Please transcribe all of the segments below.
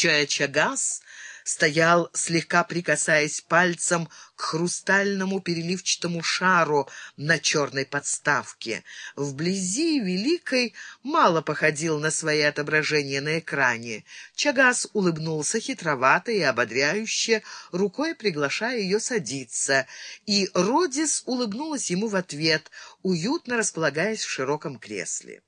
Чоя-Чагас стоял, слегка прикасаясь пальцем к хрустальному переливчатому шару на черной подставке. Вблизи Великой мало походил на свои отображения на экране. Чагас улыбнулся хитровато и ободряюще, рукой приглашая ее садиться, и Родис улыбнулась ему в ответ, уютно располагаясь в широком кресле.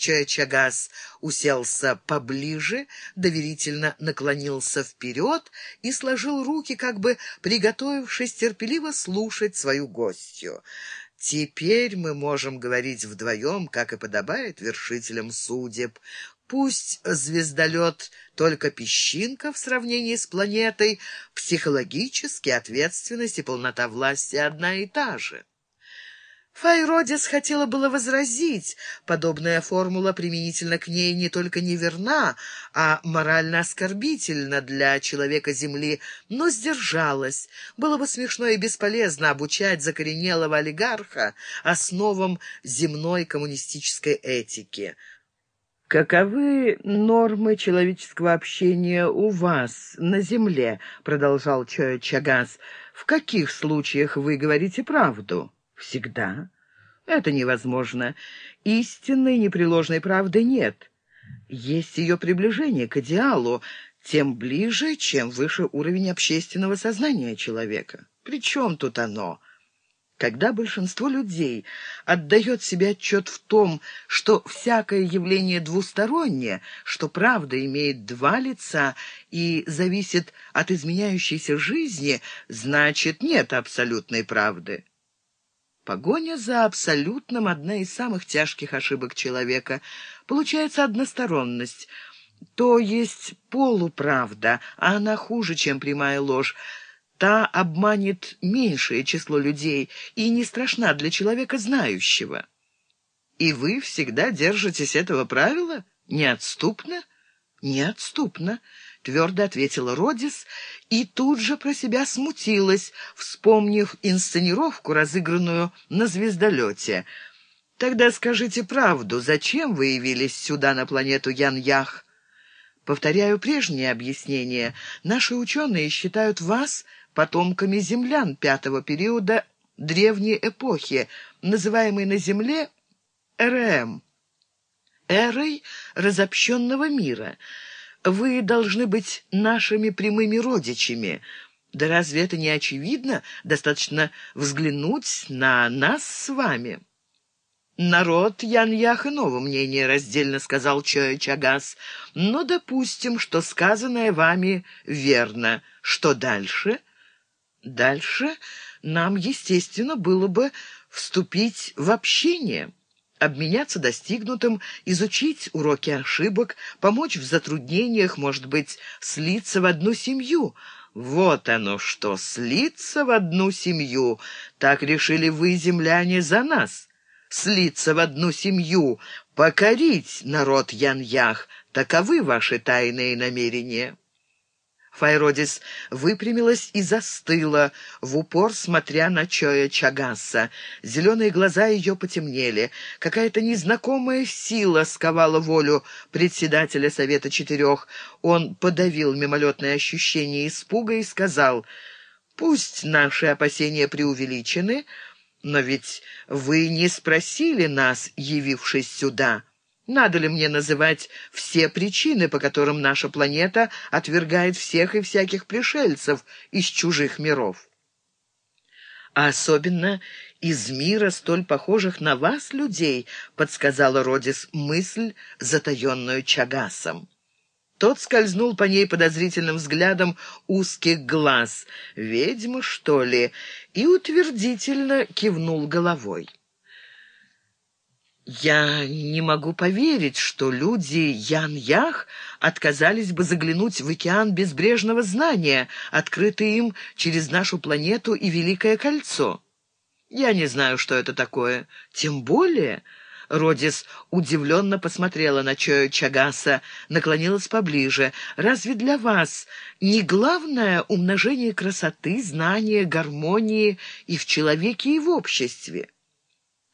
Чагас уселся поближе, доверительно наклонился вперед и сложил руки, как бы приготовившись терпеливо слушать свою гостью. «Теперь мы можем говорить вдвоем, как и подобает вершителям судеб. Пусть звездолет только песчинка в сравнении с планетой, психологически ответственность и полнота власти одна и та же». Файродис хотела было возразить, подобная формула применительно к ней не только неверна, а морально оскорбительна для человека Земли, но сдержалась. Было бы смешно и бесполезно обучать закоренелого олигарха основам земной коммунистической этики. «Каковы нормы человеческого общения у вас на земле?» — продолжал Чоя Чагас. «В каких случаях вы говорите правду?» Всегда. Это невозможно. Истинной непреложной правды нет. Есть ее приближение к идеалу, тем ближе, чем выше уровень общественного сознания человека. Причем тут оно? Когда большинство людей отдает себе отчет в том, что всякое явление двустороннее, что правда имеет два лица и зависит от изменяющейся жизни, значит, нет абсолютной правды. Погоня за абсолютным — одна из самых тяжких ошибок человека. Получается односторонность. То есть полуправда, а она хуже, чем прямая ложь. Та обманет меньшее число людей и не страшна для человека знающего. И вы всегда держитесь этого правила? Неотступно? Неотступно. — твердо ответила Родис и тут же про себя смутилась, вспомнив инсценировку, разыгранную на звездолете. «Тогда скажите правду, зачем вы явились сюда, на планету Ян-Ях?» Повторяю прежнее объяснение. Наши ученые считают вас потомками землян пятого периода древней эпохи, называемой на Земле РМ, эрой разобщенного мира — вы должны быть нашими прямыми родичами. Да разве это не очевидно? Достаточно взглянуть на нас с вами». «Народ Ян-Ях иного мнения раздельно», — сказал Чоя Чагас. «Но допустим, что сказанное вами верно. Что дальше?» «Дальше нам, естественно, было бы вступить в общение» обменяться достигнутым, изучить уроки ошибок, помочь в затруднениях, может быть, слиться в одну семью. Вот оно что, слиться в одну семью. Так решили вы, земляне, за нас. Слиться в одну семью, покорить народ Ян-Ях. Таковы ваши тайные намерения. Файродис выпрямилась и застыла, в упор смотря на Чоя Чагаса. Зеленые глаза ее потемнели. Какая-то незнакомая сила сковала волю председателя Совета Четырех. Он подавил мимолетное ощущение испуга и сказал, «Пусть наши опасения преувеличены, но ведь вы не спросили нас, явившись сюда». Надо ли мне называть все причины, по которым наша планета отвергает всех и всяких пришельцев из чужих миров? А особенно из мира, столь похожих на вас, людей, подсказала Родис мысль, затаенную Чагасом. Тот скользнул по ней подозрительным взглядом узких глаз. «Ведьма, что ли?» и утвердительно кивнул головой. Я не могу поверить, что люди Ян-Ях отказались бы заглянуть в океан безбрежного знания, открытый им через нашу планету и Великое Кольцо. Я не знаю, что это такое. Тем более... Родис удивленно посмотрела на Чоя Чагаса, наклонилась поближе. «Разве для вас не главное умножение красоты, знания, гармонии и в человеке, и в обществе?»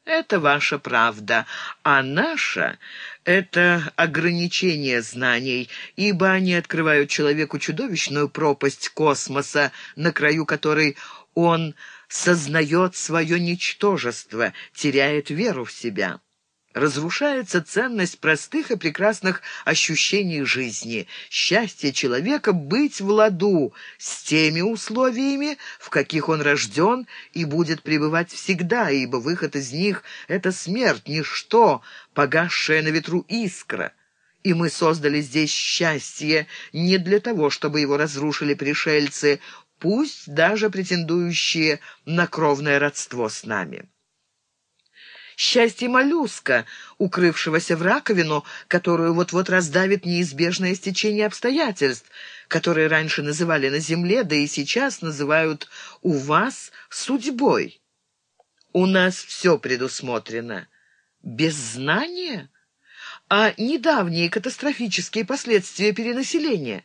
Это ваша правда, а наша — это ограничение знаний, ибо они открывают человеку чудовищную пропасть космоса, на краю которой он сознает свое ничтожество, теряет веру в себя разрушается ценность простых и прекрасных ощущений жизни, счастье человека быть в ладу с теми условиями, в каких он рожден и будет пребывать всегда, ибо выход из них — это смерть, ничто, погасшая на ветру искра. И мы создали здесь счастье не для того, чтобы его разрушили пришельцы, пусть даже претендующие на кровное родство с нами счастье моллюска, укрывшегося в раковину, которую вот-вот раздавит неизбежное стечение обстоятельств, которые раньше называли на земле, да и сейчас называют у вас судьбой. У нас все предусмотрено. Без знания? А недавние катастрофические последствия перенаселения?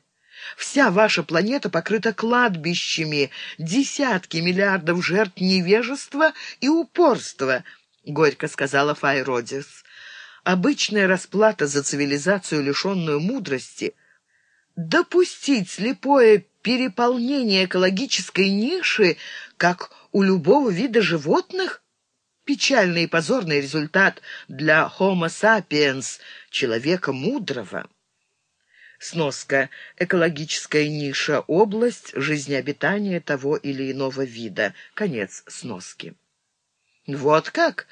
Вся ваша планета покрыта кладбищами, десятки миллиардов жертв невежества и упорства —— горько сказала Файродис. «Обычная расплата за цивилизацию, лишенную мудрости, допустить слепое переполнение экологической ниши, как у любого вида животных? Печальный и позорный результат для Homo sapiens, человека мудрого». Сноска. Экологическая ниша – область жизнеобитания того или иного вида. Конец сноски. «Вот как?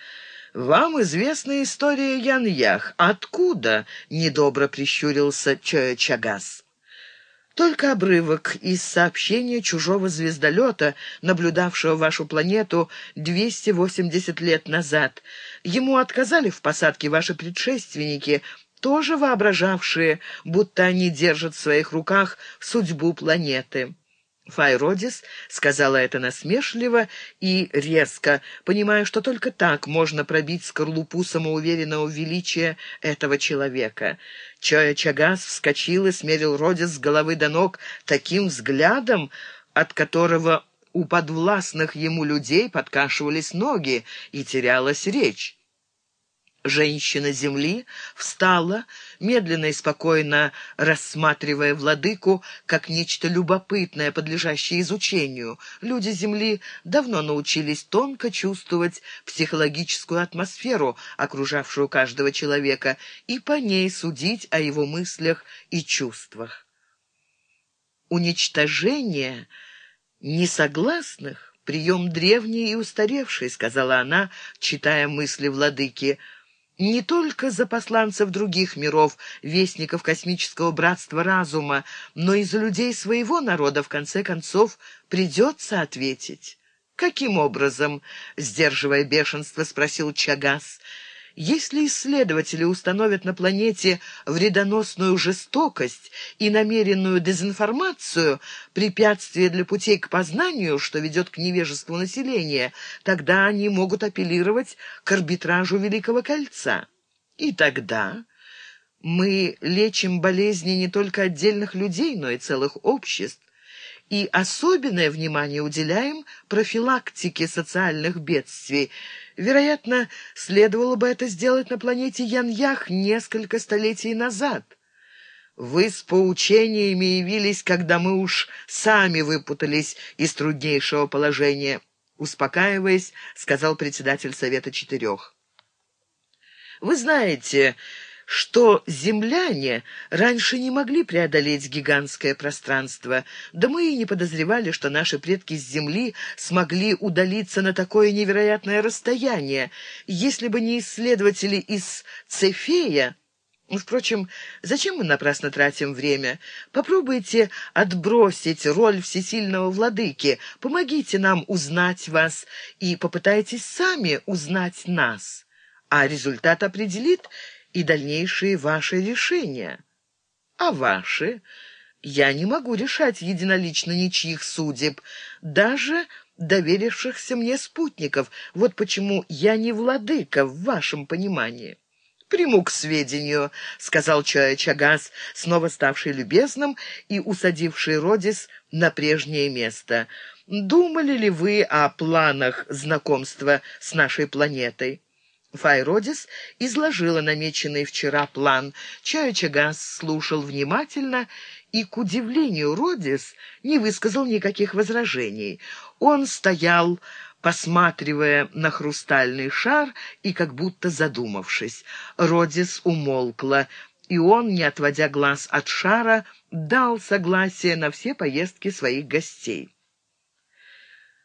Вам известна история Яньях. Откуда?» — недобро прищурился Чагас. Только обрывок из сообщения чужого звездолета, наблюдавшего вашу планету 280 лет назад. Ему отказали в посадке ваши предшественники, тоже воображавшие, будто они держат в своих руках судьбу планеты. Файродис сказала это насмешливо и резко, понимая, что только так можно пробить скорлупу самоуверенного величия этого человека. Чоя Чагас вскочил и смерил Родис с головы до ног таким взглядом, от которого у подвластных ему людей подкашивались ноги и терялась речь. Женщина земли встала, медленно и спокойно рассматривая владыку как нечто любопытное, подлежащее изучению. Люди земли давно научились тонко чувствовать психологическую атмосферу, окружавшую каждого человека, и по ней судить о его мыслях и чувствах. Уничтожение несогласных — прием древний и устаревший, — сказала она, читая мысли владыки, — не только за посланцев других миров, вестников космического братства разума, но и за людей своего народа, в конце концов, придется ответить. «Каким образом?» — сдерживая бешенство, спросил Чагас. Если исследователи установят на планете вредоносную жестокость и намеренную дезинформацию, препятствие для путей к познанию, что ведет к невежеству населения, тогда они могут апеллировать к арбитражу Великого Кольца. И тогда мы лечим болезни не только отдельных людей, но и целых обществ и особенное внимание уделяем профилактике социальных бедствий. Вероятно, следовало бы это сделать на планете Яньях несколько столетий назад. Вы с поучениями явились, когда мы уж сами выпутались из труднейшего положения, успокаиваясь, сказал председатель Совета Четырех. Вы знаете, что земляне раньше не могли преодолеть гигантское пространство, да мы и не подозревали, что наши предки с Земли смогли удалиться на такое невероятное расстояние. Если бы не исследователи из Цефея... Впрочем, зачем мы напрасно тратим время? Попробуйте отбросить роль всесильного владыки, помогите нам узнать вас и попытайтесь сами узнать нас. А результат определит и дальнейшие ваши решения. А ваши? Я не могу решать единолично ничьих судеб, даже доверившихся мне спутников. Вот почему я не владыка в вашем понимании. «Приму к сведению», — сказал Чоя Чагас, снова ставший любезным и усадивший Родис на прежнее место. «Думали ли вы о планах знакомства с нашей планетой?» Файродис изложила намеченный вчера план. Чаючагас слушал внимательно и, к удивлению Родис, не высказал никаких возражений. Он стоял, посматривая на хрустальный шар и как будто задумавшись. Родис умолкла, и он, не отводя глаз от шара, дал согласие на все поездки своих гостей.